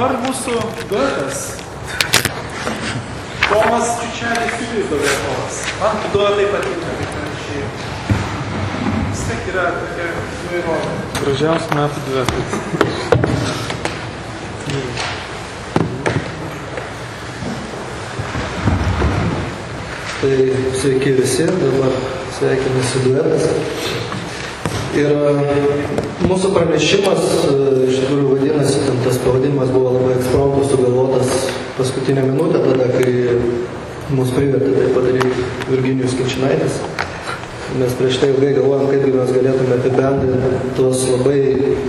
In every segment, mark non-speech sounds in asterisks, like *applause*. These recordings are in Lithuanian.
dabar mūsų duetas. Tomas Čiučelis Julius Doviakovas. Man duetai patinka, kaip panašiai. Vis tiek yra tokia įvairovė. Gražiausių metų duetas. Tai sveiki visi, dabar sveikinasi duetas. Ir e, mūsų pranešimas, e, iš tikrųjų vadinasi, ten tas pavadimas buvo labai ekspromptu sugalvotas paskutinę minutę, tada, kai mus privertė tai padaryti Virginijus Kinčinaitis. Mes prieš tai ilgai galvojom, kaip mes galėtume apibendrinti tuos labai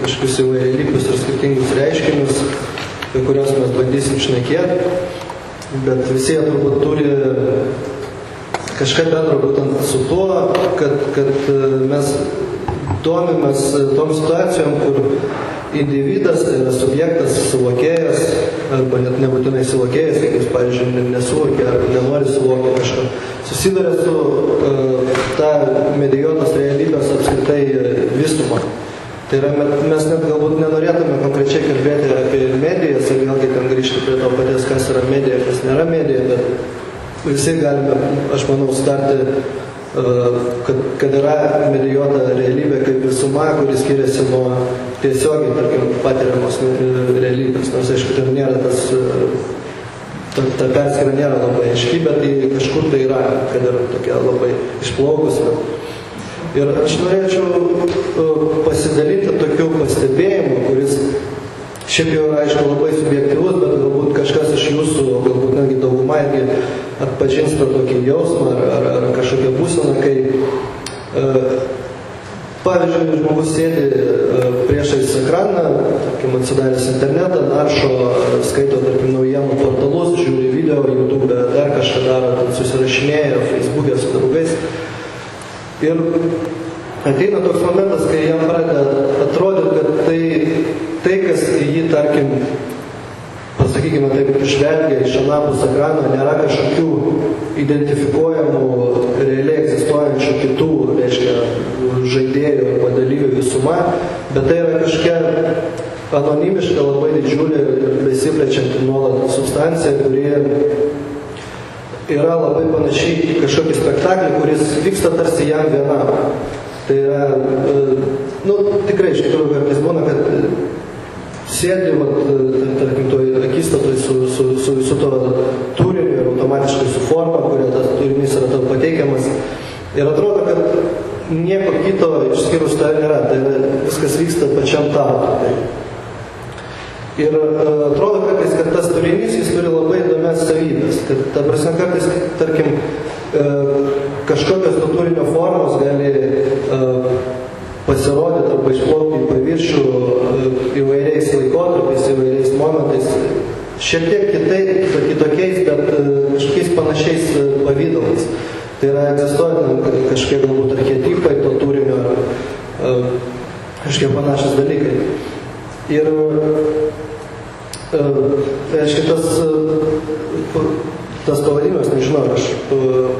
kažkokius įvairialypius ir skirtingus reiškinius, apie kuriuos mes bandysim šnekėti, bet visi jie turbūt turi kažką bendro būtent su tuo, kad, kad e, mes domimės tom situacijom, kur individas tai yra subjektas, suvokėjas, arba net nebūtinai suvokėjas, jeigu jis, pavyzdžiui, nesuvokė ar nenori suvokti kažko, susiduria su uh, ta medijuotos realybės apskritai vystuma. Tai yra, mes net galbūt nenorėtume konkrečiai kalbėti apie medijas ir vėlgi ten grįžti prie to paties, kas yra medija, kas nėra medija, bet visi galime, aš manau, starti kad, kad yra medijuota realybė kaip visuma, kuris skiriasi nuo tiesiogiai, tarkim, patiriamos realybės. Nors, aišku, ten nėra tas, ta, ta perskira nėra labai aiški, bet tai kažkur tai yra, kad yra tokia labai išplaukusi. Ir aš norėčiau pasidalinti tokiu pastebėjimu, kuris šiaip jau aišku labai subjektivus, bet galbūt kažkas iš jūsų, galbūt netgi dauguma irgi atpažins tą tokį jausmą ar, ar, ar kažkokią būseną, kai e, pavyzdžiui, žmogus sėdi e, priešais ekraną, tarkim, atsidaręs internetą, naršo, skaito, tarkim, naujienų portalus, žiūri video, YouTube, dar kažką daro, susirašinėja, Facebook'e su draugais. Ir ateina toks momentas, kai jam pradeda atrodyti, kad tai, tai kas jį, tarkim, pasakykime taip, žvelgia iš anapus ekrano, nėra kažkokių identifikuojamų, realiai egzistuojančių kitų, reiškia, žaidėjų arba dalyvių visuma, bet tai yra kažkokia anonimiška, labai didžiulė ir besiplečianti nuolat substancija, kuri yra labai panašiai į kažkokį spektaklį, kuris vyksta tarsi jam vienam. Tai yra, nu, tikrai iš tikrųjų kartais būna, kad sėdi, vat, tarkim, toj akistatoj su, su, su visu to turiniu ir automatiškai su forma, kuria tas turinys yra tau pateikiamas. Ir atrodo, kad nieko kito išskyrus to nėra. Tai yra, viskas vyksta pačiam tau. Tai. Ir uh, atrodo kartais, kad tas turinys jis turi labai įdomias savybės. Kad, ta prasme, kartais, tarkim, uh, kažkokios to turinio formos gali uh, pasirodyti arba išplaukti į paviršių įvairiais šiek tiek kitaip, kitokiais, bet uh, kažkokiais panašiais uh, pavydalais. Tai yra egzistuoja kažkiek galbūt archetipai to turinio, uh, kažkiek panašus dalykai. Ir reiškia tas, tas pavadinimas, nežinau, aš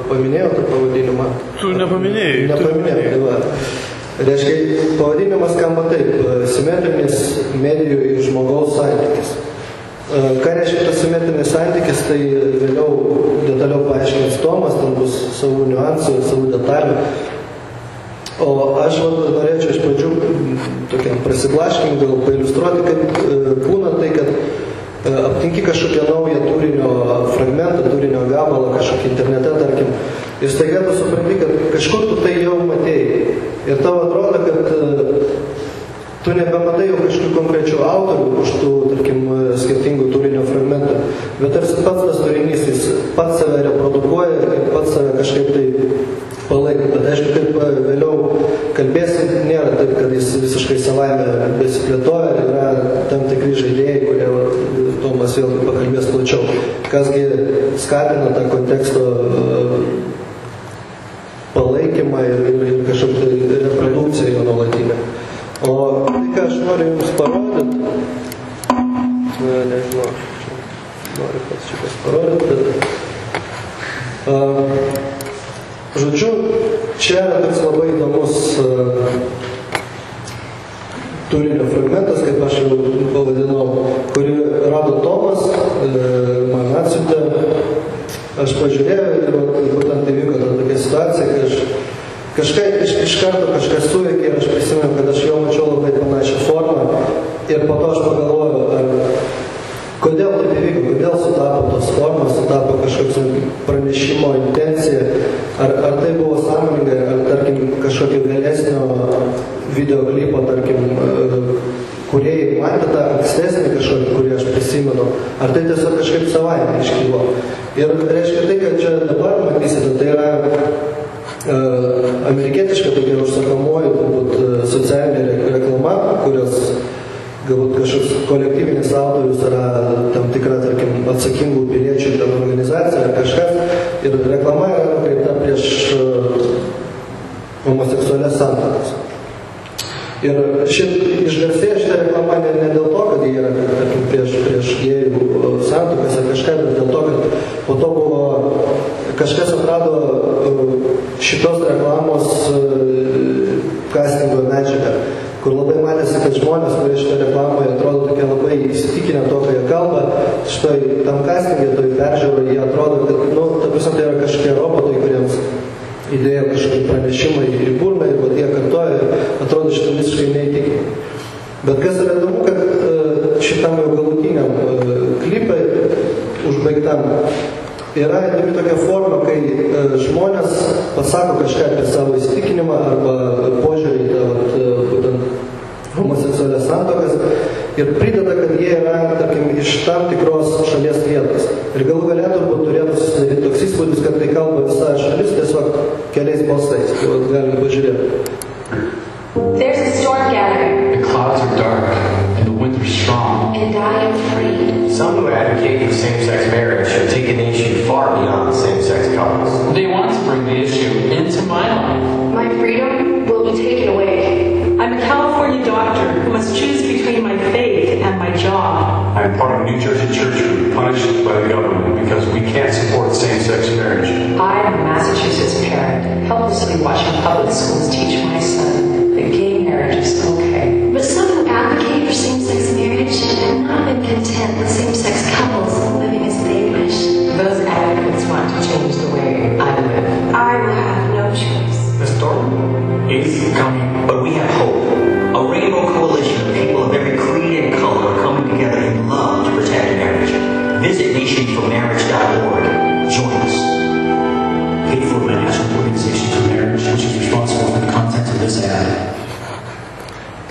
paminėjau tą pavadinimą. Tu nepaminėjai. Nepaminėjau, tai va. Reiškia, pavadinimas skamba taip, simetrinis medijų ir žmogaus santykis. Ką reiškia tas simetrinis santykis, tai vėliau detaliau paaiškins Tomas, ten bus savų niuansų, savų detalių. O aš norėčiau iš pradžių tokiam prasiblaškimui gal pailustruoti, kaip būna tai, kad aptinki kažkokią naują turinio fragmentą, turinio gabalą kažkokį internete, tarkim, ir staiga tu supranti, kad kažkur tu tai jau matėjai. Ir tau atrodo, kad tu nebematai jau kažkokių konkrečių autorių už tų, tarkim, skirtingų turinio fragmentų, bet tarsi pats tas turinys, jis pats save reprodukuoja ir pats save kažkaip tai palaiko. Bet aišku, kaip vėliau kalbėsim, nėra taip, kad jis visiškai savaime besiplėtoja, yra tam tikri žaidėjai, kurie Tomas vėlgi pakalbės plačiau. Kasgi skatina tą konteksto palaikymą ir, ir, ir jums parodyti. Ne, nu, nežinau, noriu pats šitas parodyti. A, žodžiu, čia yra toks labai įdomus turinio fragmentas, kaip aš jau pavadinau, kurį rado Tomas, e, man atsiuntė. Aš pažiūrėjau ir būtent įvyko ta tokia situacija, kai aš kažką iš, iš karto kažkas suveikė ir aš prisimenu. kažką apie savo įsitikinimą arba požiūrį į vat, būtent homoseksualias santokas ir prideda, kad jie yra, tarkim, iš tam tikros šalies vietos. Ir galų galę turbūt turėtų susidaryti toks įspūdis, kad tai kalba visa šalis tiesiog keliais balsais. Tai vat, galim pažiūrėti. Church and church would be punished by the government because we can't support same-sex marriage. I, am a Massachusetts parent, helplessly watching public schools teach my son that gay marriage is okay. But some who advocate for same-sex marriage have not been content with same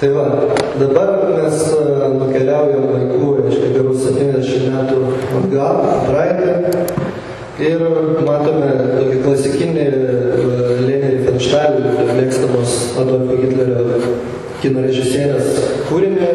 Tai va, dabar mes e, nukeliaujam laikų, reiškia, gerus 70 metų atgal, praeitį. Ir matome tokį klasikinį e, Lenį Fenštalį, mėgstamos Adolfo Hitlerio kino režisierės kūrinį,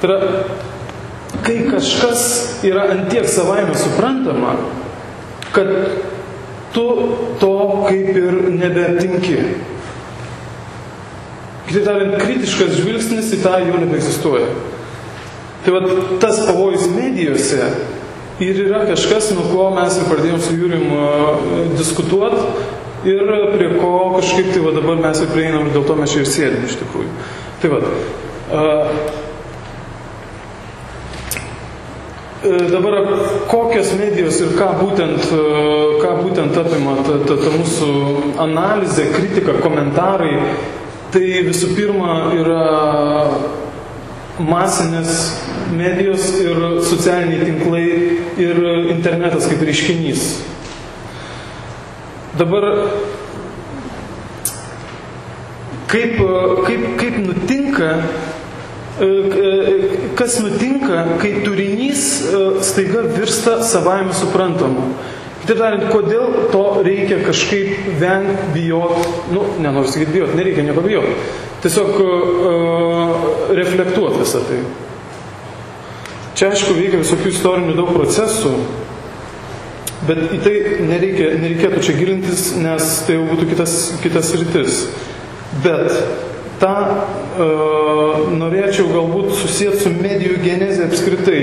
Tai yra, kai kažkas yra antiek savaime suprantama, kad tu to kaip ir nebetinki. Kitaip tariant, kritiškas žvilgsnis į tą jau nebeegzistuoja. Tai va, tas pavojus medijose ir yra kažkas, nuo ko mes ir pradėjom su Jūrim e, diskutuoti ir prie ko kažkaip tai va, dabar mes ir prieinam ir dėl to mes čia ir sėdim iš tikrųjų. Tai va, e, dabar kokios medijos ir ką būtent, ką būtent apima ta, ta, ta mūsų analizė, kritika, komentarai, tai visų pirma yra masinės medijos ir socialiniai tinklai ir internetas kaip reiškinys. Dabar kaip, kaip, kaip nutinka, kas nutinka, kai turinys staiga virsta savaime suprantamu. Kitaip tariant, kodėl to reikia kažkaip vengti, bijot, nu, nenoriu sakyti bijot, nereikia nieko bijot. Tiesiog uh, reflektuoti visą tai. Čia aišku veikia visokių istorinių daug procesų, bet į tai nereikia, nereikėtų čia gilintis, nes tai jau būtų kitas, kitas rytis. Bet tą uh, norėčiau galbūt susijęti su medijų genezė apskritai.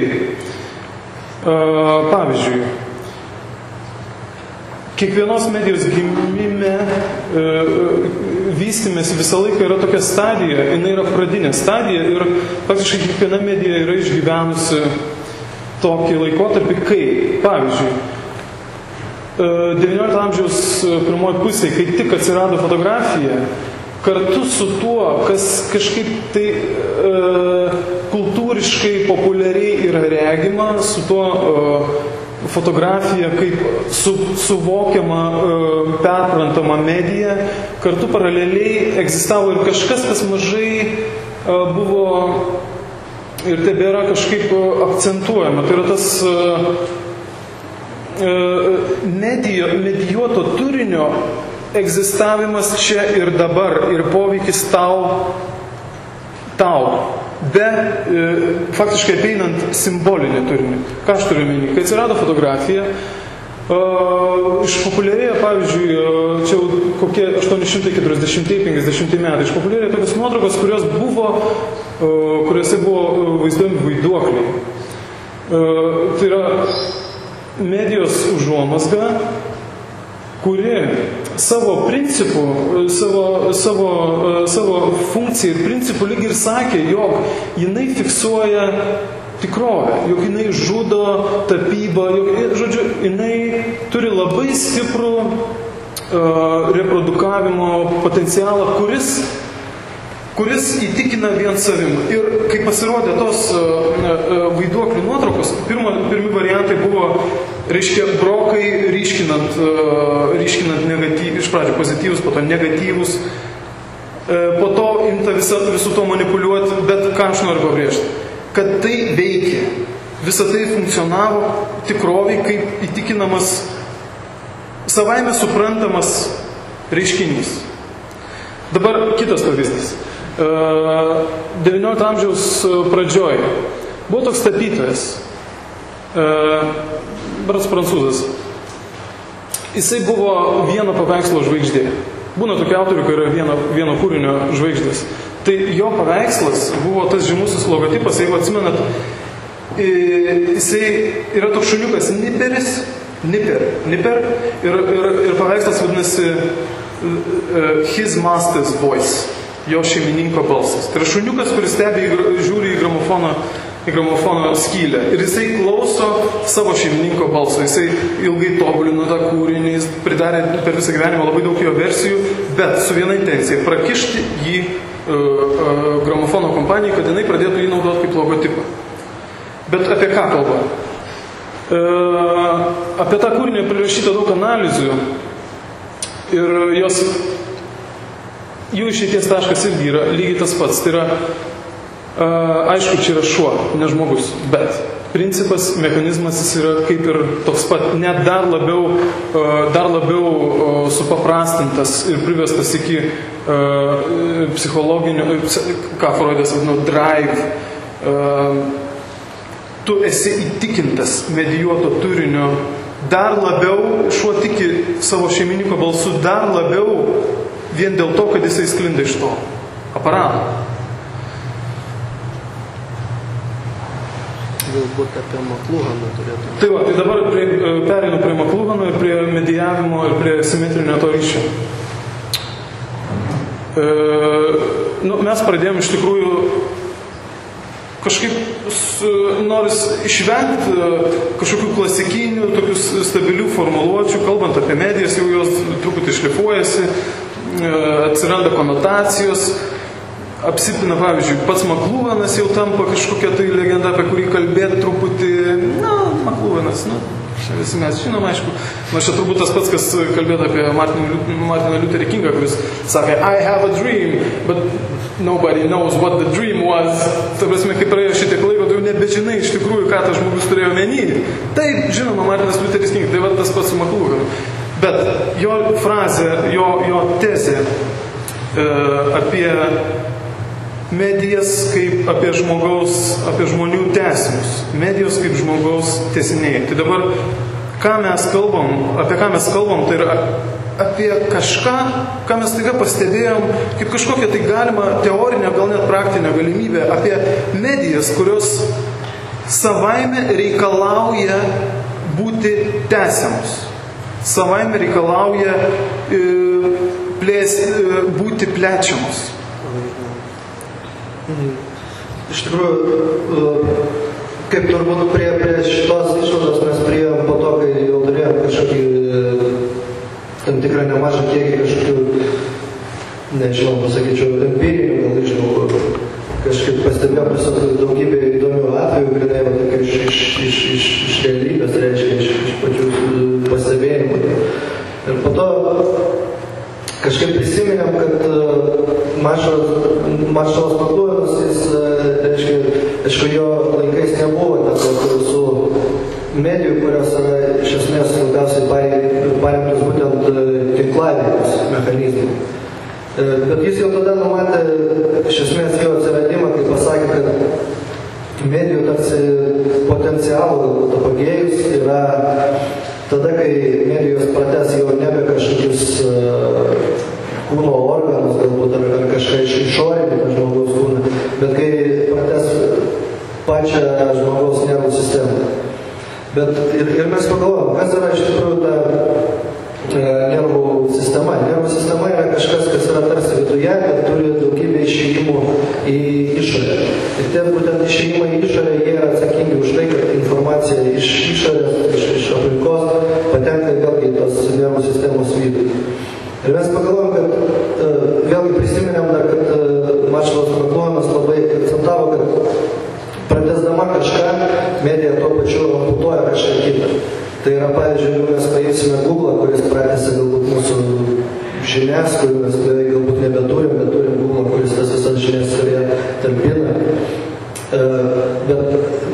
Uh, pavyzdžiui, kiekvienos medijos gimime e, vystimės visą laiką yra tokia stadija, jinai yra pradinė stadija ir faktiškai kiekviena medija yra išgyvenusi tokį laikotarpį, kai, pavyzdžiui, XIX amžiaus pirmoji pusė, kai tik atsirado fotografija, kartu su tuo, kas kažkaip tai e, kultūriškai populiariai yra regima, su tuo e, fotografija kaip su, suvokiama, e, perprantama medija, kartu paraleliai egzistavo ir kažkas, kas mažai e, buvo ir tebėra kažkaip akcentuojama. Tai yra tas medijo, medijuoto turinio egzistavimas čia ir dabar ir poveikis tau, tau be e, faktiškai apeinant simbolinį turinį. Ką aš turiu minį? Kai atsirado fotografija, e, išpopuliarėjo, pavyzdžiui, e, čia kokie 840-50 metai, išpopuliarėjo tokios nuotraukos, kurios buvo, e, kuriuose buvo vaizduojami vaiduokliai. E, tai yra medijos užuomasga, kuri savo principų, savo, savo, savo funkciją ir principų lyg ir sakė, jog jinai fiksuoja tikrovę, jog jinai žudo tapybą, jog, žodžiu, jinai turi labai stiprų uh, reprodukavimo potencialą, kuris kuris įtikina vien savim. Ir kai pasirodė tos uh, uh, vaiduoklių nuotraukos, pirma, pirmi variantai buvo reiškia brokai ryškinant, ryškinant negatyv, iš pradžių pozityvus, po to negatyvus, po to imta visa, visų to manipuliuoti, bet ką aš noriu pabrėžti, kad tai veikia, visa tai funkcionavo tikroviai kaip įtikinamas, savaime suprantamas reiškinys. Dabar kitas pavyzdys. XIX amžiaus pradžioj buvo toks tapytojas, brats prancūzas. Jisai buvo vieno paveikslo žvaigždė. Būna tokie autorių, kai yra vieno, vieno kūrinio žvaigždės. Tai jo paveikslas buvo tas žymusis logotipas, jeigu atsimenat, jisai yra toks šuniukas Niperis, Niper, Niper ir, ir, ir paveikslas vadinasi His Master's Voice jo šeimininko balsas. Tai yra šuniukas, kuris stebi, žiūri į gramofono, į gramofono skylę. Ir jisai klauso savo šeimininko balso. Jisai ilgai tobulino tą kūrinį, jis pridarė per visą gyvenimą labai daug jo versijų, bet su viena intencija - prakišti jį uh, uh, gramofono kompanijai, kad jinai pradėtų jį naudoti kaip logotipą. Bet apie ką kalba? Uh, apie tą kūrinį prirašyta daug analizių ir jos jų išeities taškas irgi yra lygiai tas pats. Tai yra, a, aišku, čia yra šuo, ne žmogus, bet principas, mechanizmas jis yra kaip ir toks pat, net dar labiau, a, dar labiau a, supaprastintas ir privestas iki a, psichologinio, ką Freudas vadino, drive. A, tu esi įtikintas medijuoto turinio dar labiau, šuo tiki savo šeimininko balsu, dar labiau vien dėl to, kad jisai sklinda iš to aparato. galbūt apie Makluhaną turėtume. Tai va, tai dabar prie, e, perinu prie Maklugano ir prie medijavimo ir prie simetrinio to ryšio. E, nu, mes pradėjome iš tikrųjų kažkaip noris išvengti e, kažkokių klasikinių, tokių stabilių formuluočių, kalbant apie medijas, jau jos truputį šlifuojasi, atsiranda konotacijos, apsipina, pavyzdžiui, pats Maklūvenas jau tampa kažkokia tai legenda, apie kurį kalbėti truputį, na, Maklūvenas, nu, čia visi mes žinom, aišku, nors čia turbūt tas pats, kas kalbėtų apie Martiną Lutherį Kingą, kuris sakė, I have a dream, but nobody knows what the dream was. Ta prasme, kai praėjo šitiek laiko, tu jau nebežinai iš tikrųjų, ką tas žmogus turėjo menį. Taip, žinoma, Martinas Lutheris Kingas, tai va tas pats su Maklūvenu. Bet jo frazė, jo, jo tezė e, apie medijas kaip apie žmogaus, apie žmonių tęsinius, medijos kaip žmogaus tęsiniai. Tai dabar, ką mes kalbam, apie ką mes kalbam, tai yra apie kažką, ką mes taiga pastebėjom, kaip kažkokią tai galima teorinę, gal net praktinę galimybę, apie medijas, kurios savaime reikalauja būti tęsiamos. Savaime reikalauja e, plės, e, būti plečiamos. Iš tikrųjų, e, kaip turbūt prie, prie šitos išvados mes priėjom po to, kai jau turėjom kažkokį tam tikrą nemažą kiekį kažkokių, nežinau, pasakyčiau, empirinių gal išvalgų. Kažkaip pastebėjom tiesiog daugybę įdomių atvejų, grinai, va, tokių iš, iš, iš, iš, iš realybės, reiškia, iš, iš pačių e, pastebėjimų. Ir po to kažkaip prisiminėm, kad Maršalas Makluonas, jis, e, reiškia, aišku, jo laikais nebuvo ten su medijų, kurios yra iš esmės labiausiai paremtos būtent e, tinklavimus mechanizmų. E, Bet jis jau tada numatė iš esmės jo atsiradimą, kai pasakė, kad medijų tarsi potencialų galbūt apogėjus yra tada, kai medijos prates jau nebe kažkokius uh, kūno organus galbūt ar, ar kažką iš išorinį tą žmogaus kūną, bet kai prates pačią žmogaus nervų sistemą. Bet ir, ir mes pagalvojom, kas yra iš tikrųjų ta e, nervų sistema. Nervų sistema yra kažkas, kas yra tarsi viduje, bet turi daugybę išėjimų į išorę. Ir tie būtent išėjimai į išorę, jie yra atsakingi už tai, kad informacija iš išorės, iš, iš aplinkos patenka vėlgi į tos nervų sistemos vidų. Ir mes pagalvojom, kad e, vėlgi prisiminėm dar, kad e, Mačelas Maklonas labai akcentavo, kad pratesdama kažką, medija tuo pačiu amputuoja kažką kitą. Tai yra, pavyzdžiui, jeigu mes paimsime Google, kuris pratęsia galbūt mūsų žinias, kurių mes beveik galbūt nebeturim, bet turim Google, kuris tas visas žinias savyje talpina. E, Bet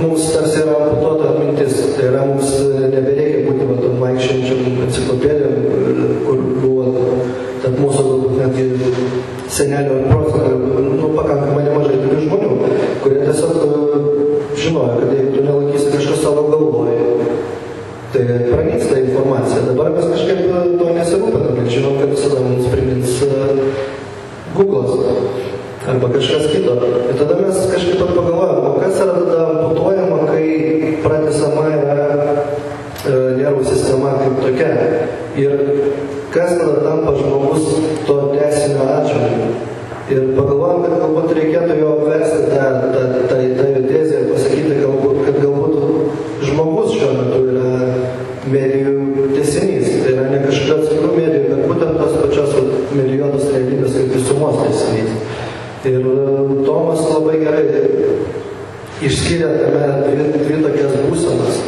mums tarsi yra amputuota atmintis, tai yra mums nebereikia būti va, tom vaikščiančiam enciklopedijom, e, kur buvo tarp mūsų galbūt netgi senelio ir prosenelio, nu, pakankamai nemažai tokių žmonių, kurie tiesiog e, žinojo, kad jeigu tu nelaikysi kažko savo galvoje, tai pranyksta informacija. Dabar mes kažkaip e, to nesirūpinam, bet žinom, kad visada mums primins e, Google'as arba kažkas kito. Ir tada mes kažkaip pat pagalvojom, o kas yra tada amputuojama, kai pratesama yra e, nervų sistema kaip tokia. Ir kas tada tampa žmogus to teisinio atžvilgiu. Ir pagalvojom, kad galbūt reikėtų jo versti tą, tą, tą, tą jo tezę ir pasakyti, galbūt, kad galbūt žmogus šiuo metu yra medijų tesinys. Tai yra ne kažkokių atskirų medijų, bet būtent tos pačios vat, milijonos realybės kaip visumos tesinys. Ir e, Tomas labai gerai išskiria tame dvi, dvi tokias būsenas,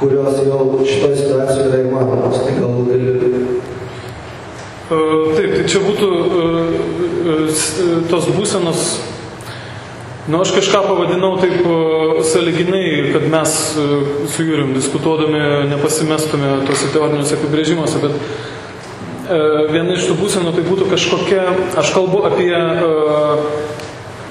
kurios jau šitoje situacijoje yra įmanomos. Tai gal gali E, Taip, tai čia būtų e, e, s- e, tos būsenos, nu aš kažką pavadinau taip e, saliginai, kad mes e, su Jūrim diskutuodami teoriniuose apibrėžimuose, bet e, viena iš tų būsenų tai būtų kažkokia, aš kalbu apie e,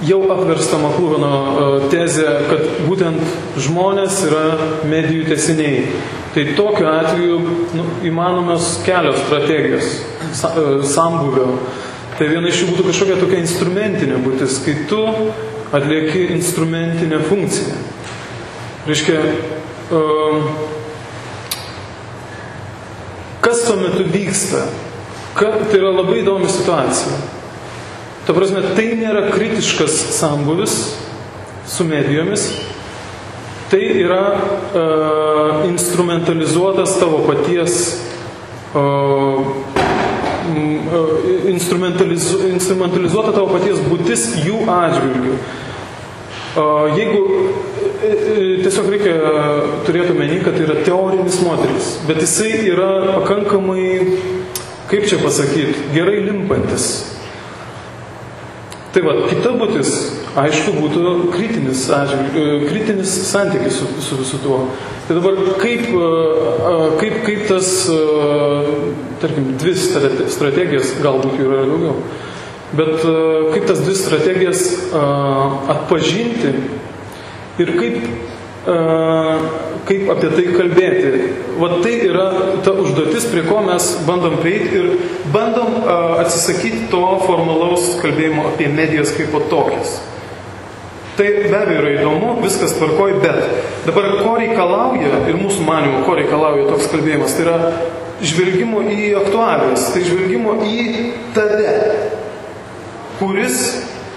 jau apverstą Makluvino e, tezę, kad būtent žmonės yra medijų tesiniai. Tai tokiu atveju nu, įmanomos kelios strategijos sa, sambuvio. Tai viena iš jų būtų kažkokia tokia instrumentinė būtis, kai tu atlieki instrumentinę funkciją. Reiškia, um, kas tuo metu vyksta? Ka, tai yra labai įdomi situacija. Ta prasme, tai nėra kritiškas sambuvis su medijomis, tai yra uh, instrumentalizuotas tavo paties uh, instrumentalizu, instrumentalizuota tavo paties būtis jų atžvilgių. Jeigu tiesiog reikia turėti omeny, kad tai yra teorinis moteris, bet jisai yra pakankamai, kaip čia pasakyti, gerai limpantis. Tai va, kita būtis, aišku, būtų kritinis, kritinis santykis su, su visu tuo. Tai dabar kaip, kaip, kaip tas, tarkim, dvi strategijas, galbūt jų yra daugiau, bet kaip tas dvi strategijas atpažinti ir kaip kaip apie tai kalbėti. Vat tai yra ta užduotis, prie ko mes bandom prieiti ir bandom atsisakyti to formalaus kalbėjimo apie medijas kaip po tokias. Tai be abejo yra įdomu, viskas tvarkoj, bet dabar ko reikalauja ir mūsų manimo, ko reikalauja toks kalbėjimas, tai yra žvelgimo į aktualijas, tai žvelgimo į tave, kuris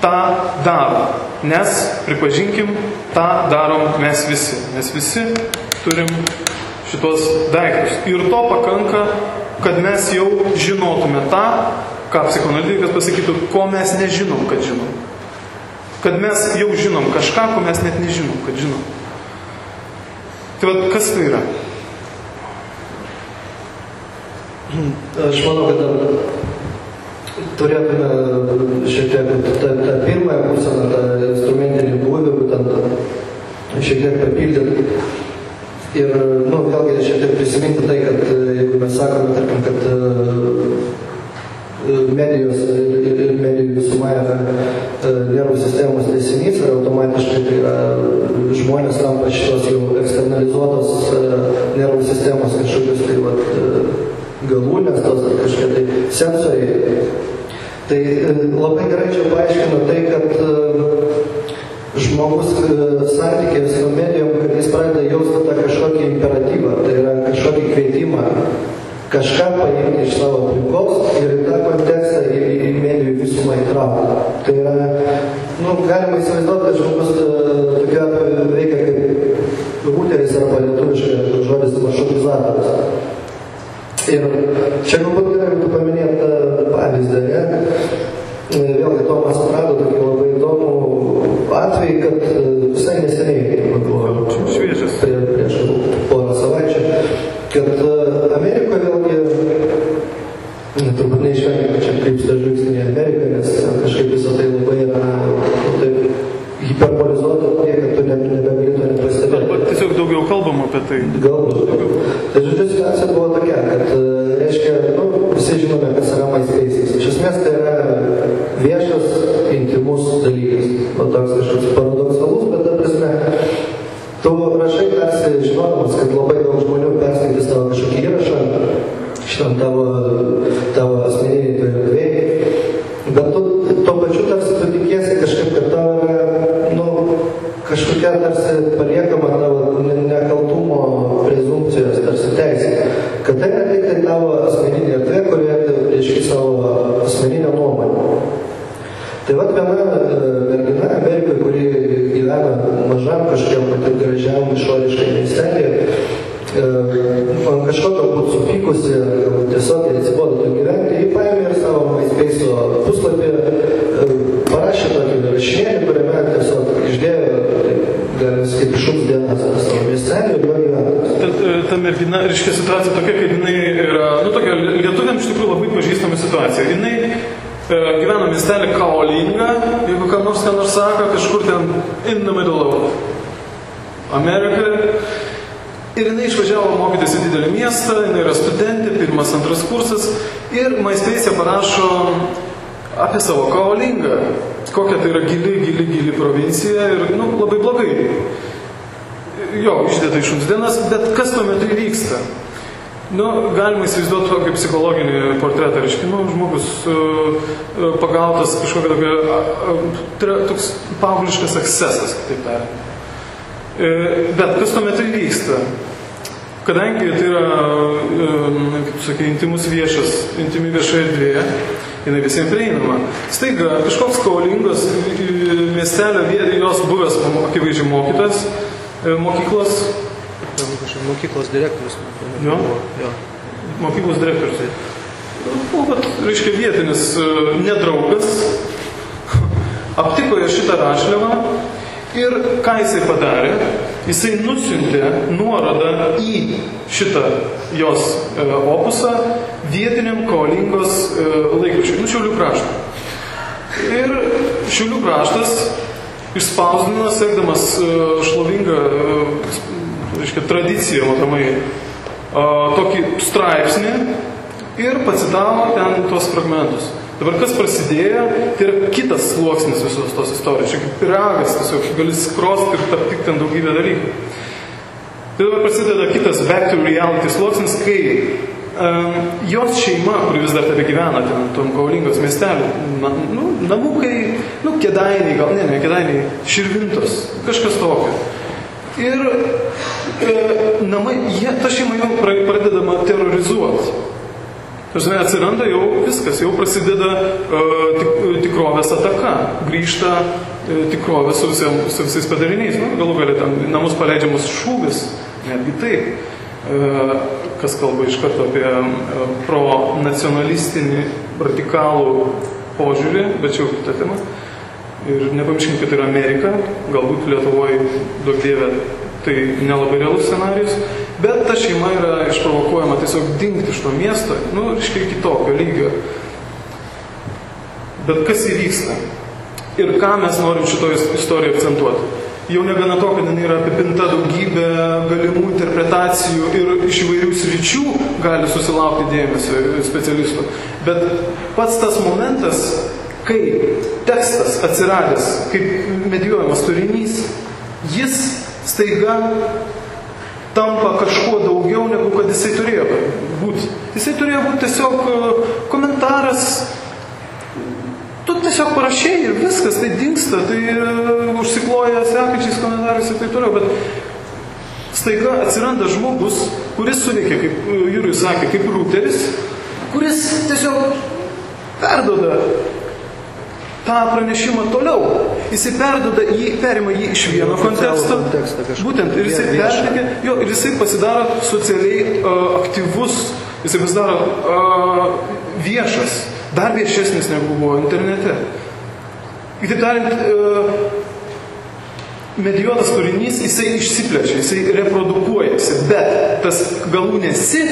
tą daro. Nes, pripažinkim, tą darom mes visi. Mes visi turim šitos daiktus. Ir to pakanka, kad mes jau žinotume tą, ką psichoanalitikas pasakytų, ko mes nežinom, kad žinom. Kad mes jau žinom kažką, ko mes net nežinom, kad žinom. Tai vad, kas tai yra? Aš manau, kad turėtume šiek tiek tą, tą pirmąją būseną, tą instrumentinį būvį, būtent šiek tiek papildyti. Ir, nu, vėlgi šiek tiek prisiminti tai, kad jeigu mes sakome, tarkim, kad medijos ir medijų visuma yra nervų sistemos teisinys ir automatiškai tai yra žmonės tampa šitos jau eksternalizuotos nervų sistemos kažkokius tai vat, galūnės, tos kažkokie tai sensoriai. Tai labai gerai čia paaiškino tai, kad žmogus santykėje su medijom, kad jis pradeda jausti tą kažkokį imperatyvą, tai yra kažkokį kvietimą kažką paimti iš savo aplinkos ir tą kontekstą į, į medijų visumą įtraukti. Tai yra, nu, galima įsivaizduoti, kad žmogus tokia veikia kaip rūteris arba lietuviškai žodis maršrutizatorius. Ir čia galbūt galėtų paminėti pavyzdį, ne? Vėlgi Tomas atrado tokį labai įdomų atvejį, kad visai neseniai buvo šviežias prie, prieš porą savaičių, kad Amerikoje vėlgi turbūt neišvengiamai čia krypsta žvilgsnį į Ameriką, nes kažkaip visą tai labai yra nu, taip hiperbolizuota tiek, kad tu net nebegali to nepastebėti. Arba tiesiog daugiau kalbam apie tai. Galbūt. Tai žodžiu, situacija buvo tokia, kad, reiškia, nu, visi žinome, kas yra MySpace'as. Iš esmės tai yra viešas, intimus dalykas. O toks kažkoks paradoksalus, bet ta prasme, tu rašai tarsi žinodamas, kad labai daug žmonių perskaitys tavo kažkokį įrašą, šitam tavo, tavo asmeniniai toj erdvėjai. Bet tu tuo pačiu tarsi tu tikiesi kažkaip, kad tavo yra, nu, kažkokia tarsi paliekama tavo nekaltumo prezumpcijos tarsi teisė. Kad tai yra tik tai tavo asmeninė erdvė, kurioje tu reiški savo asmeninę nuomonę. Tai vad viena mergina Amerikoje, kuri gyvena mažam kažkokiam pat gražiam išoriškai miestelį, ant kažko galbūt supykusi, galbūt tiesiog jie atsibodo to gyventi, jį paėmė ir savo MySpace puslapį, parašė tokį rašinėlį, kuriame tiesiog išdėjo, galima sakyti, šuns dienas savo miestelį ir jo gyvenimus. Ta, ta mergina, reiškia, situacija tokia, kaip jinai yra, nu tokia lietuviam iš tikrųjų labai pažįstama situacija. Jinai e, gyvena miestelį Kaolinga, jeigu kam nors ką nors sako, kažkur ten in the middle of America. Ir jinai išvažiavo mokytis į didelį miestą, jinai yra studentė, pirmas, antras kursas ir MySpace parašo apie savo Kaolingą, kokia tai yra gili, gili, gili provincija ir, nu, labai blogai. Jo, išdėta iš šuns dienas, bet kas tuo metu įvyksta? Nu, galima įsivaizduoti tokį psichologinį portretą, reiškia, nu, žmogus uh, uh, pagautas kažkokia tokia, uh, yra toks paaugliškas aksesas, kitaip tariant. E, Bet kas tuo metu įvyksta? Kadangi tai yra, kaip sakai, intimus viešas, intimi vieša erdvė, jinai visiems prieinama. Staiga kažkoks kaulingas e, miestelio jos buvęs akivaizdžiai mokytas e, mokyklos, Mokyklos direktorius. Jo? Jo. mokyklos direktorius. Nu, vat, reiškia, vietinis e, nedraugas *laughs* aptiko šitą rašliavą ir ką jisai padarė? Jisai nusintė nuorodą į šitą jos opusą vietiniam kolingos e, laikraščiui, nu Šiaulių kraštui. Ir Šiaulių kraštas išspausdino, sekdamas e, šlovingą e, reiškia, tradiciją, matomai, tokį straipsnį ir pacitavo ten tuos fragmentus. Dabar kas prasidėjo, tai yra kitas sluoksnis visos tos istorijos. Čia kaip piragas, tiesiog gali skrosti ir aptikti ten daugybę dalykų. Tai dabar prasideda kitas back to reality sluoksnis, kai jos šeima, kuri vis dar tebe gyvena ten, tom kaulingos miestelį, na, nu, namukai, nu, kedainiai, gal ne, ne, kedainiai, širvintos, kažkas tokio. Ir e, namai, jie, ta šeima jau pra- pradedama terrorizuoti. Žinai, atsiranda jau viskas, jau prasideda uh, tik, tikrovės ataka, grįžta uh, tikrovė su, visiem, su visais padariniais. Nu, galų galia ten namus paleidžiamas šūvis, netgi taip, uh, kas kalba iš karto apie uh, pro nacionalistinį radikalų požiūrį, bet čia jau kita tema. Ir nepamirškim, kad tai yra Amerika, galbūt Lietuvoje, daug dievė, tai nelabai realus scenarius, bet ta šeima yra išprovokuojama tiesiog dingti iš to miesto, nu, reiškia, kitokio lygio. Bet kas įvyksta? Ir ką mes norim šitoje istorijoje akcentuoti? Jau negana to, kad jinai yra apipinta daugybė galimų interpretacijų ir iš įvairių sričių gali susilaukti dėmesio specialistų. Bet pats tas momentas, kai tekstas atsiradęs kaip medijuojamas turinys, jis staiga tampa kažkuo daugiau, negu kad jisai turėjo būti. Jisai turėjo būti tiesiog e, komentaras, tiesiog parašiai ir viskas, tai dinksta, tai e, užsikloja sekančiais komentarais ir taip toliau, bet staiga atsiranda žmogus, kuris suveikia, kaip e, Jūrius sakė, kaip rūteris, kuris tiesiog perdoda tą pranešimą toliau. Jisai perdoda jį, perima jį iš vieno konteksto. Būtent, ir jisai perteikia, jo, ir jisai pasidaro socialiai uh, aktyvus, jisai pasidaro uh, viešas, dar viešesnis negu buvo internete. Kitaip tariant, uh, medijuotas turinys, jisai išsiplečia, jisai reprodukuojasi, bet tas galūnė si,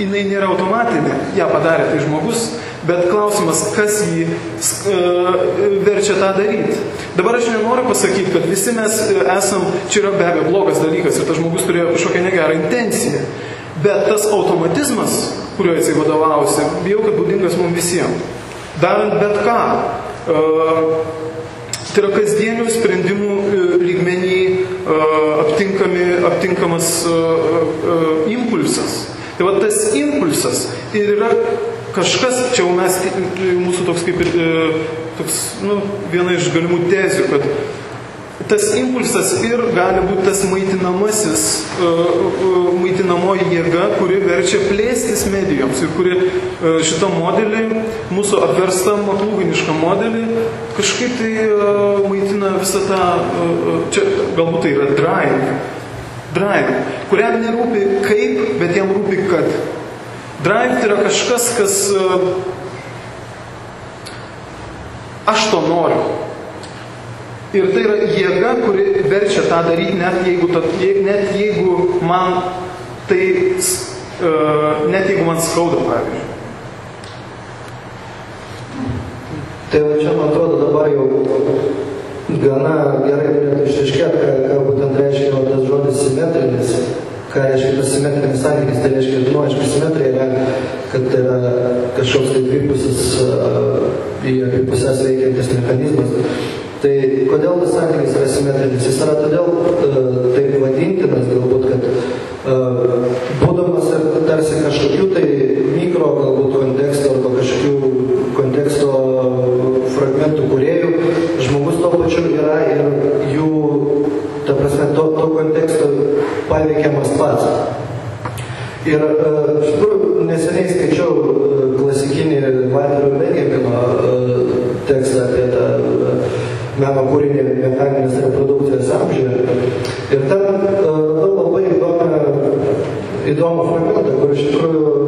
jinai nėra automatinė, ją padarė tai žmogus, bet klausimas, kas jį uh, verčia tą daryti. Dabar aš nenoriu pasakyti, kad visi mes e, esam, čia yra be abejo blogas dalykas ir tas žmogus turėjo kažkokią negerą intenciją, bet tas automatizmas, kuriuo jisai vadovavosi, bijau, kad būdingas mums visiems. Darant bet ką, uh, Tai yra kasdienių sprendimų e, lygmenį e, aptinkami, aptinkamas e, e, impulsas. Tai va tas impulsas ir yra kažkas, čia jau mes, mūsų toks kaip ir, e, toks, nu, viena iš galimų tezių, kad tas impulsas ir gali būti tas maitinamasis, e, e, maitinamoji jėga, kuri verčia plėstis medijoms ir kuri e, šitą modelį, mūsų apverstą maklūginišką modelį, kažkaip tai maitina visą tą, čia galbūt tai yra drive, drive, kuriam nerūpi kaip, bet jam rūpi kad. Drive tai yra kažkas, kas aš to noriu. Ir tai yra jėga, kuri verčia tą daryti, net jeigu, ta, net jeigu man tai, uh, net jeigu man skauda, pavyzdžiui. Tai čia, man atrodo, dabar jau gana gerai turėtų išaiškėti, ką, ką būtent reiškia tas žodis simetrinis. Ką reiškia tas simetrinis santykis, tai reiškia, nu, aišku, simetrija yra, kad tai yra kažkoks tai dvipusis, uh, į abi pusės veikiantis mechanizmas. Tai kodėl tas santykis yra simetrinis? Jis yra todėl e, taip vadintinas, galbūt, kad e, būdamas tarsi kažkokių tai mikro galbūt konteksto arba kažkokių konteksto fragmentų kuriejų, žmogus tuo pačiu yra ir jų, ta prasme, to, to konteksto paveikiamas pats. Ir e, iš tikrųjų neseniai skaičiau klasikinį Vainerio Benjamino tekstą apie tą meno kūrinį mentalinės reprodukcijos amžiuje. Ir ten e, nu, labai įdomu, įdomu fragmentą, kur iš tikrųjų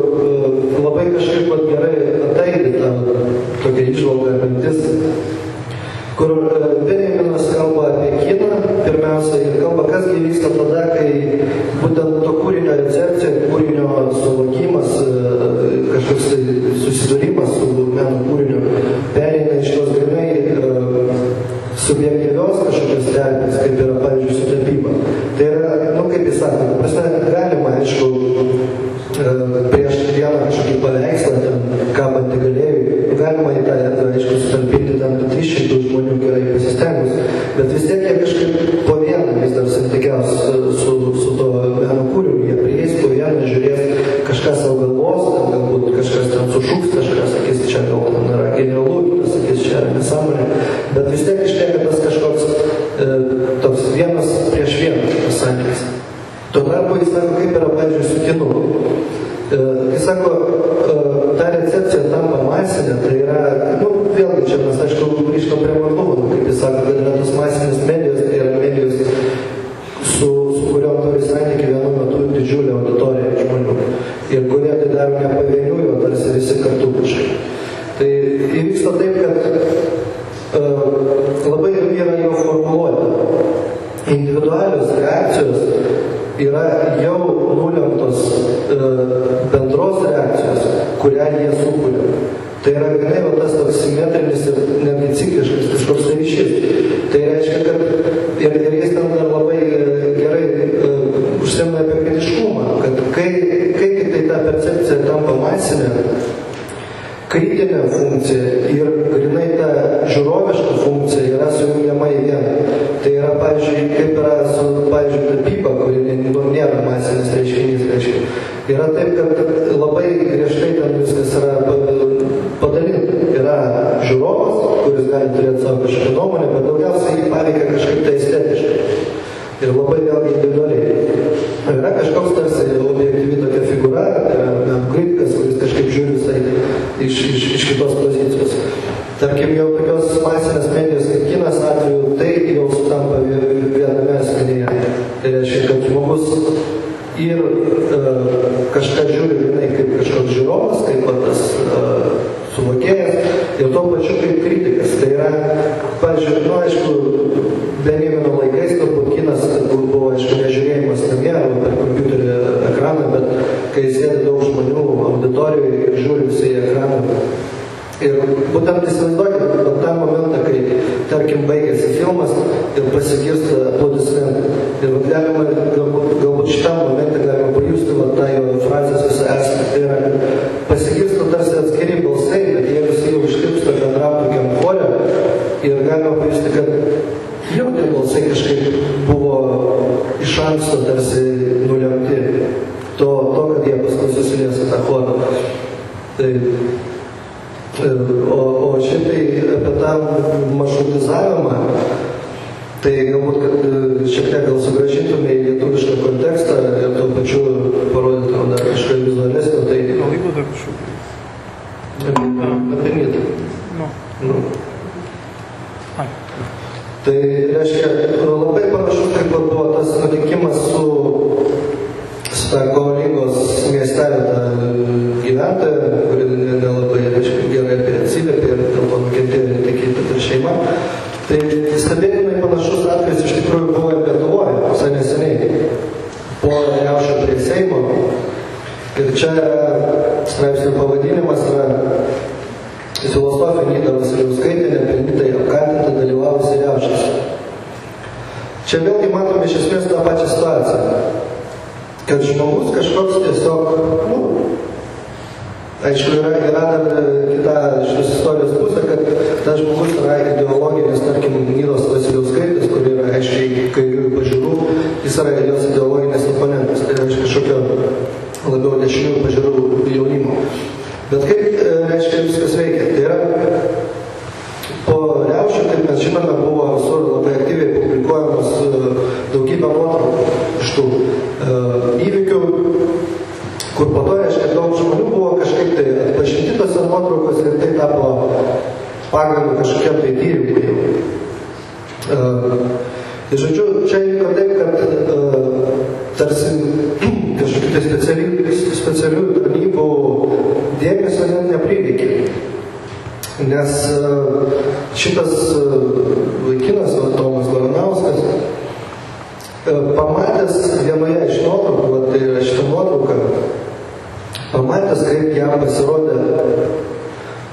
ko ta recepcija tampa masinė, tai yra, nu, vėlgi čia mes, aišku, grįžtam prie vartojimo, kaip jis sako, kad yra tos masinės medijos Būtent įsivaizduokit, tą momentą, kai, tarkim, baigėsi filmas ir pasigirsta tas žmogus yra ideologinis, tarkim, Nilas Vasiliauskaitis, kuri yra aiškiai kairiųjų pažiūrų, jis yra jos ideologinis oponentas, tai yra iš kažkokio labiau dešinių pažiūrų jaunimo. Bet kaip, e, reiškia, viskas veikia? Pagrindu kažkokiam tai tyrimui jau. E, Tai žodžiu, čia įvyko taip, kad e, tarsi *clears throat* kažkokių tai specialių, specialių tarnybų dėmesio net neprireikė. Nes e, šitas e, vaikinas, va, Tomas Baranauskas, e, pamatęs vienoje iš nuotraukų, va, tai yra šitą nuotrauką, pamatęs, kaip jam pasirodė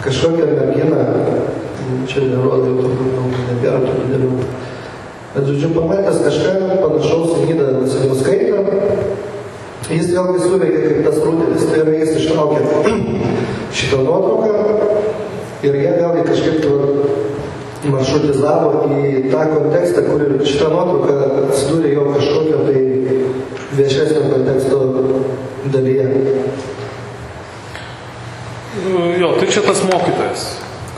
kažkokia mergina, čia nerodė, jau turbūt nu, nebėra tų didelių Bet, žodžiu, pamatęs kažką panašaus į Nydą Vasiliauskaitę, jis vėlgi suveikė kaip tas rūdėlis, tai yra jis ištraukė *clears throat* šitą nuotrauką ir jie vėlgi kažkaip maršrutizavo į tą kontekstą, kur ir šitą nuotrauką atsidūrė jo kažkokio tai viešesnio konteksto dalyje. Jo, tai čia tas mokytojas,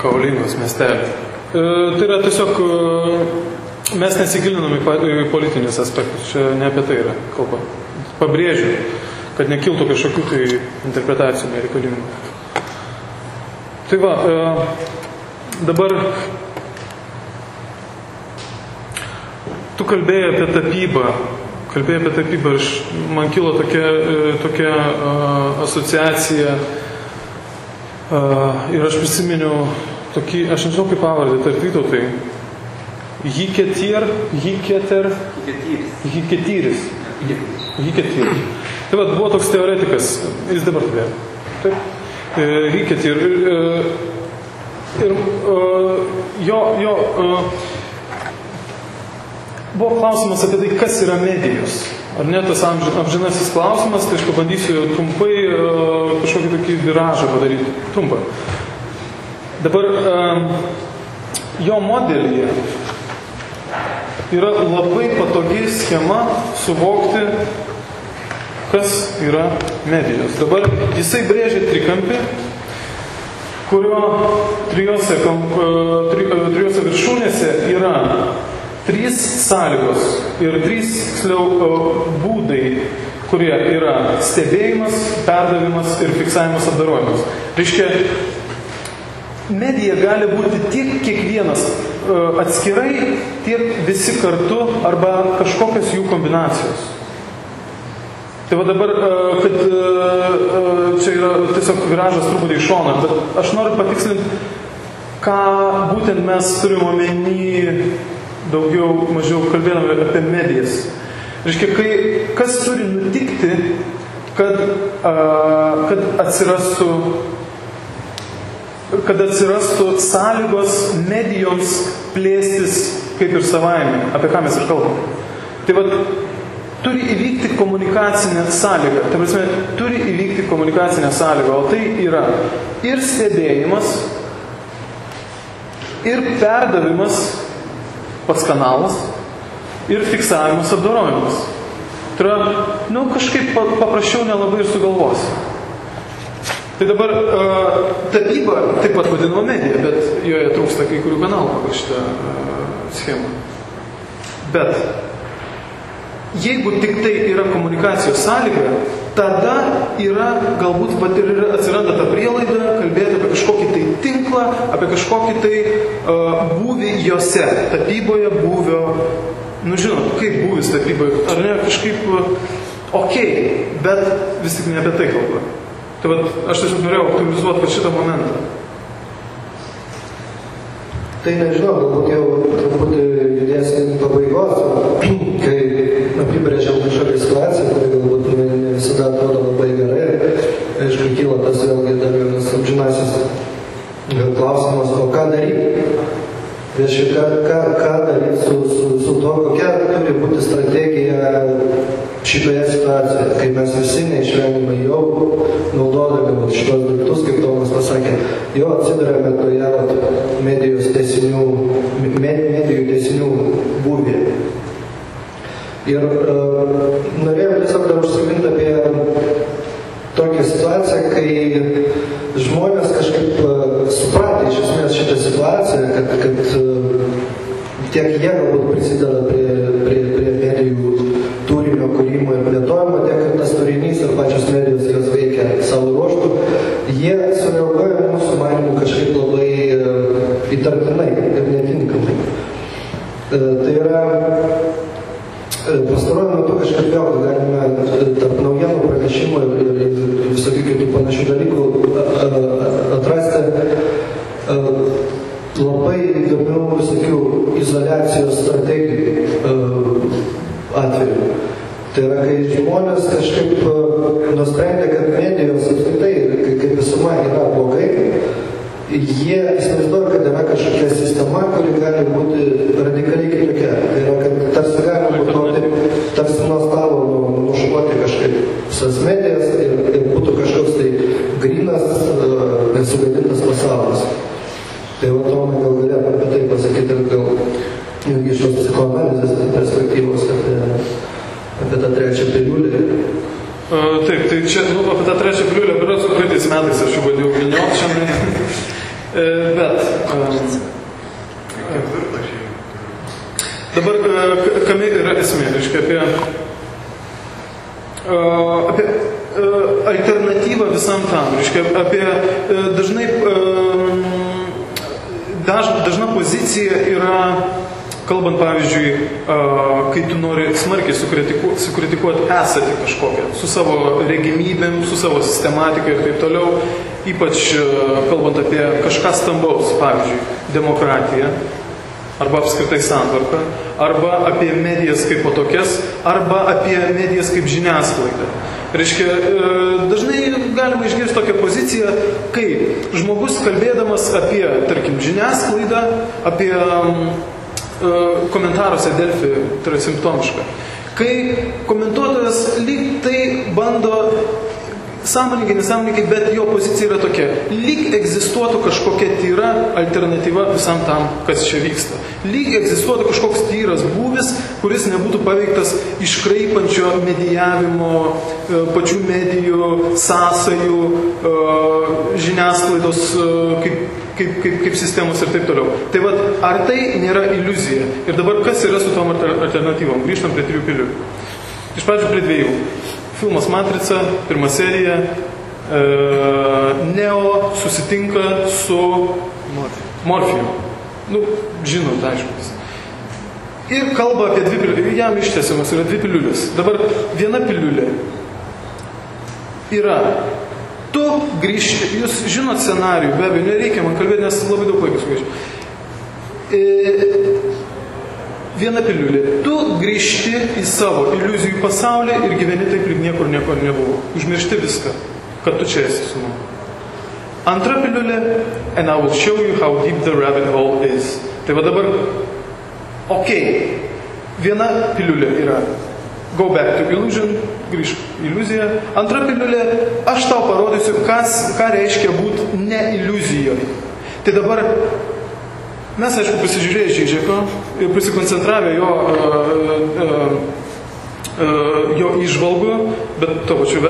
Kaulingos miestelė. E, tai yra tiesiog e, mes nesigilinam į politinius aspektus, čia ne apie tai yra kalba. Pabrėžiu, kad nekiltų kažkokių tai interpretacijų nereikalingų. Tai va, e, dabar tu kalbėjai apie tapybą, kalbėjai apie tapybą ir man kilo tokia, e, tokia e, asociacija ir aš prisiminiau tokį, aš nežinau kaip pavardė, tai vytautai, Hiketier, Hiketer, Hiketyris. Hiketyris. Tai va, buvo toks teoretikas, jis dabar tebėra. Taip. E, Hiketyr. Ir, e, ir e, jo, jo buvo klausimas apie tai, kas yra medijos. Ar ne tas amži, amžinasis klausimas, tai aš pabandysiu trumpai kažkokį tokį viražą padaryti. Trumpą. Dabar jo modelyje yra labai patogi schema suvokti, kas yra medijos. Dabar jisai brėžia trikampį, kurio trijose, e, trijose viršūnėse yra trys sąlygos ir trys, tiksliau, e, būdai, kurie yra stebėjimas, perdavimas ir fiksavimas apdarojimas. Reiškia, medija gali būti tiek kiekvienas e, atskirai, tiek visi kartu arba kažkokios jų kombinacijos. Tai va dabar, e, kad e, čia yra tiesiog viražas truputį iš šono, bet aš noriu patikslinti, ką būtent mes turime omeny daugiau, mažiau kalbėdami apie medijas. Reiškia, kai, kas turi nutikti, kad, kad atsirastų kad atsirastų sąlygos medijoms plėstis kaip ir savaime, apie ką mes ir kalbam. Tai vad, turi įvykti komunikacinė sąlyga, tai prasme, turi įvykti komunikacinė sąlyga, o tai yra ir stebėjimas, ir perdavimas pats kanalas, ir fiksavimas apdorojimas. Tai yra, nu, kažkaip pa- paprasčiau nelabai ir sugalvosi. Tai dabar uh, tapyba taip pat vadinama medija, bet joje trūksta kai kurių kanalų pagal šitą uh, schemą. Bet jeigu tik tai yra komunikacijos sąlyga, tada yra galbūt vat ir atsiranda ta prielaida kalbėti apie kažkokį tai tinklą, apie kažkokį tai uh, būvį jose, tapyboje būvio, nu žinot, kaip būvis tapyboje, ar ne, kažkaip uh, ok, bet vis tik ne apie tai kalba. Tai vat, aš tiesiog norėjau aktualizuoti va šitą momentą. Tai nežinau, galbūt jau truputį judėsim link pabaigos, *clears throat* kai apibrėžiam kažkokią situaciją, kuri galbūt ne, ne visada atrodo labai gerai. Aišku, kyla tas vėlgi dar vienas amžinasis klausimas, o ką daryti? Reiškia, ką, ką, ką daryti su, su, su to, kokia turi būti strategija šitoje situacijoje, kai mes visi neišvengiamai jau naudodami šitos daiktus, kaip Tomas pasakė, jau atsidurėme toje medijos tiesinių, med, medijų tiesinių būvė. Ir uh, norėjau tiesiog dar užsiminti apie tokią situaciją, kai žmonės kažkaip uh, supratė iš esmės šitą situaciją, kad, kad uh, tiek jie galbūt prisideda prie, prie, prie medijų turinio, kurį tai yra e, pastaruoju metu kažkaip vėl galime e, tarp naujienų pranešimų ir, ir, ir visokių kitų panašių dalykų a- a- atrasti e, labai įdomių visokių izolacijos strategijų e, atvejų. Tai yra, kai žmonės kažkaip e, nusprendė, kad medijos apskritai, kai- kaip visuma yra blogai, jie įsivaizduoja, kad yra kažkokia sistema, kuri gali būti radikaliai kitokia. Tai yra, kad tarsi galima būtų nuo taip, tarsi nuo stalo nu- nušluoti kažkaip visas medijas ir, ir būtų kažkoks tai grinas, e, nesugadintas pasaulis. Tai va, Tomai gal galėtų apie tai pasakyti ir gal irgi iš tos psichoanalizės perspektyvos apie, apie tą trečią piliulę. E, Taip, tai čia, nu, apie tą trečią piliulę, berods, praeitais metais aš jau bandžiau viniot šiandien. E, Bet, e, dabar, e, k- kame yra esmė, reiškia, apie, e, apie e, alternatyvą visam tam, reiškia, apie e, dažnai, e, daž, dažna pozicija yra Kalbant, pavyzdžiui, kai tu nori smarkiai sukritikuoti, sukritikuoti esatį kažkokią, su savo regimybėm, su savo sistematika ir taip toliau, ypač kalbant apie kažką stambaus, pavyzdžiui, demokratiją, arba apskritai santvarką, arba apie medijas kaip po tokias, arba apie medijas kaip žiniasklaidą. Reiškia, e, dažnai galima išgirsti tokią poziciją, kai žmogus kalbėdamas apie, tarkim, žiniasklaidą, apie mm, e, komentaruose Delfi, tai yra simptomiška, kai komentuotojas lyg tai bando sąmoningai, nesąmoningai, bet jo pozicija yra tokia. Lyg egzistuotų kažkokia tyra alternatyva visam tam, kas čia vyksta. Lyg egzistuotų kažkoks tyras būvis, kuris nebūtų paveiktas iškraipančio medijavimo, e, pačių medijų, sąsajų, e, žiniasklaidos e, kaip, kaip, kaip, kaip sistemos ir taip toliau. Tai vad, ar tai nėra iliuzija? Ir dabar kas yra su tom alter- alternatyvom? Grįžtam prie trijų pilių. Iš pradžių prie dviejų. Filmas Matrica, pirma serija. E, Neo susitinka su Morfijum. Nu, žinot, aišku. visi. Ir kalba apie dvi piliulės. Jam ištesiamas yra dvi piliulės. Dabar viena piliulė yra. Tu grįžti, jūs žinot scenarijų, be abejo, nereikia man kalbėti, nes labai daug laiko sugaišiu. E, viena piliulė. Tu grįžti į savo iliuzijų pasaulį ir gyveni taip, lyg niekur nieko nebuvo. Užmiršti viską, kad tu čia esi su manimi. Antra piliulė, and I will show you how deep the rabbit hole is. Tai va dabar, ok, viena piliulė yra go back to illusion, grįžk į iliuziją. Antra piliulė, aš tau parodysiu, kas, ką reiškia būti ne iliuzijoje. Tai dabar Mes, aišku, pasižiūrėję Žyžeko ir prisikoncentravę jo, uh, uh, uh, jo išvalgų, bet to pačiu,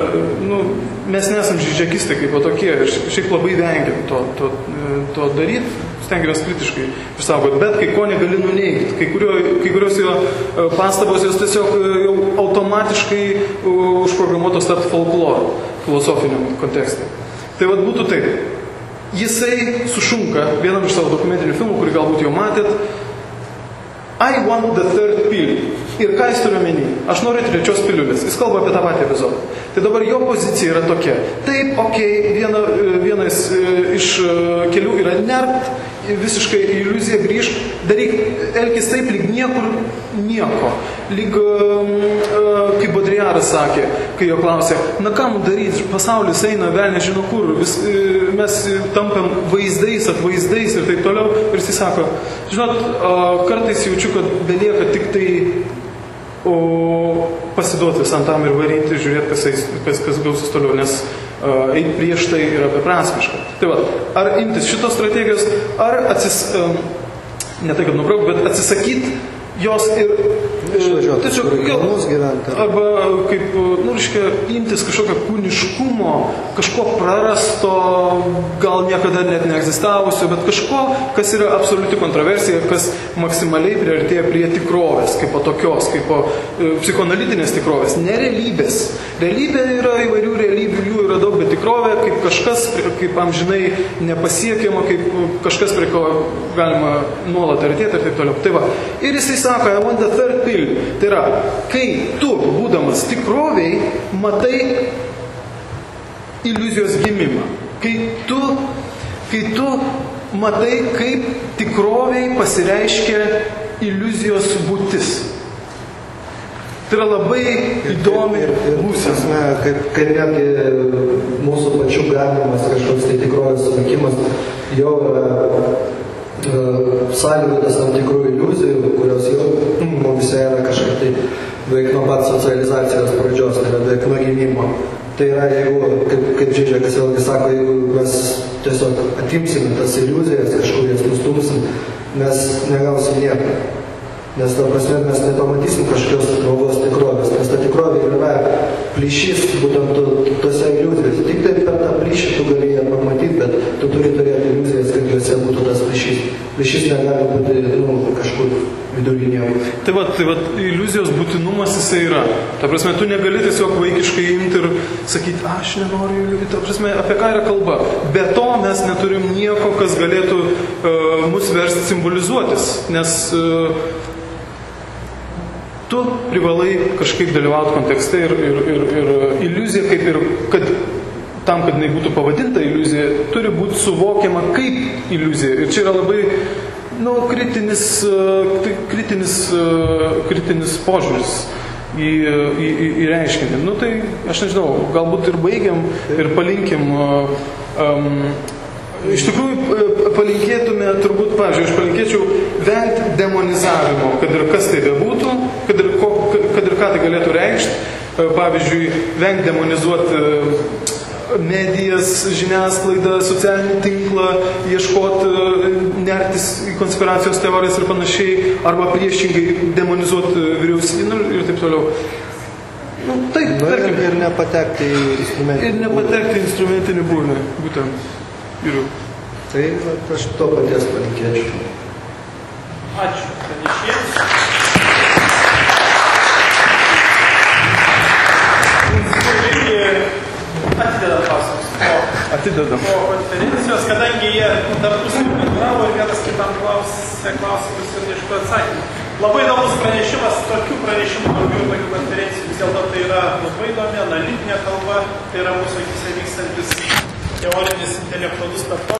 nu, mes nesam žyžekistai kaip tokie šiaip labai vengiam to, to, e, to daryti, stengiamės kritiškai išsaugoti, bet kai ko negali nuneigti, kai, kurio, kai kurios jo e, pastabos jos tiesiog e, jau automatiškai užprogramuotos tapti folkloro filosofiniam kontekste. Tai vad būtų taip. Jisai sušunka vienam iš savo dokumentinių filmų, kurį galbūt jau matėt. I want the third pill. Ir ką jis turi omeny? Aš noriu trečios piliulės. Jis kalba apie tą patį epizodą. Tai dabar jo pozicija yra tokia. Taip, okei, okay, viena, vienas e, iš e, kelių yra nert, visiškai į iliuziją grįžk, daryk, elkis taip, lyg niekur nieko. Lyg, uh, kaip Bodriaras sakė, kai jo klausė, na mums daryti, pasaulis eina, vėl nežino kur, vis, uh, mes tampam vaizdais, atvaizdais ir taip toliau. Ir jis sako, žinot, kartais jaučiu, kad belieka tik tai o, pasiduoti visam tam ir varyti, žiūrėti, kas, kas, kas gausis toliau, nes eiti prieš tai yra beprasmiška. Tai va, ar imtis šitos strategijos, ar atsis, ne tai, kad nubrauk, bet atsisakyti jos ir Išvažiuoti tiesiog gyventi. Arba kaip, nu, reiškia, imtis kažkokio kūniškumo, kažko prarasto, gal niekada net neegzistavusio, bet kažko, kas yra absoliuti kontroversija, kas maksimaliai priartėja prie tikrovės, kaip po tokios, kaip po e, psichoanalitinės tikrovės, ne realybės. Realybė yra įvairių realybių, jų yra daug, bet tikrovė kaip kažkas, kaip amžinai nepasiekiama, kaip kažkas, prie ko galima nuolat artėti ir taip toliau. Tai va. Ir jisai sako, I want the third pill. Tai yra, kai tu, būdamas tikroviai, matai iliuzijos gimimą. Kai tu, kai tu matai, kaip tikroviai pasireiškia iliuzijos būtis. Tai yra labai įdomi ir, ir būsena. būsena, kaip, kaip netgi mūsų pačių galimas kažkoks tai tikrovės suvokimas jau yra e, sąlygotas tam tikrų iliuzijų, kurios jau mums yra kažkaip tai beveik nuo pat socializacijos pradžios, tai yra beveik nuo gimimo. Tai yra, jeigu, kaip, kaip Džižiakas vėlgi sako, jeigu mes tiesiog atimsime tas iliuzijas, kažkur jas nustumsim, mes negausim nieko. Nes ta prasme mes nepamatysim kažkokios naujos tikrovės, nes ta tikrovė yra plyšys būtent tose iliuzijose. Tik taip per tą plyšį tu gali ją pamatyti, bet tu turi turėti iliuzijas, kad juose būtų tas plyšys. Plyšys negali būti nu, kažkur vidurinėje. Tai va, tai va, iliuzijos būtinumas jisai yra. Ta prasme, tu negali tiesiog vaikiškai imti ir sakyti, aš nenoriu iliuzijų. Ta prasme, apie ką yra kalba. Be to mes neturim nieko, kas galėtų uh, mus versti simbolizuotis. Nes uh, tu privalai kažkaip dalyvauti kontekste ir, ir, ir, ir iliuzija kaip ir, kad tam, kad jinai būtų pavadinta iliuzija, turi būti suvokiama kaip iliuzija. Ir čia yra labai nu, kritinis, e, tai kritinis, e, kritinis požiūris į, į, į, į reiškinį. Nu tai aš nežinau, galbūt ir baigiam ir palinkim. Um, Iš tikrųjų, palinkėtume, turbūt, pavyzdžiui, aš palinkėčiau vengti demonizavimo, kad ir kas tai bebūtų, kad ir, ko, kad ir ką tai galėtų reikšti. E, Pavyzdžiui, vengti demonizuoti e, medijas, žiniasklaidą, socialinį tinklą, ieškoti, nertis į konspiracijos teorijas ir panašiai, arba priešingai demonizuoti vyriausybę nu, ir taip toliau. Nu, taip, Nu, ir, tarkim, ir nepatekti į instrumentą. ir nepatekti į instrumentinį būvį, būtent. Ir Tai va, aš to paties palinkėčiau. Ačiū pranešėjams. Irgi atidedam klausimus. Po, atidedam. po konferencijos, kadangi jie tarpusavį bendravo ir vienas kitam klausė klausimus ir ieško atsakymų. Labai įdomus pranešimas, tokių pranešimų daugiau tokių konferencijų. Vis dėlto tai yra labai įdomi analitinė kalba, tai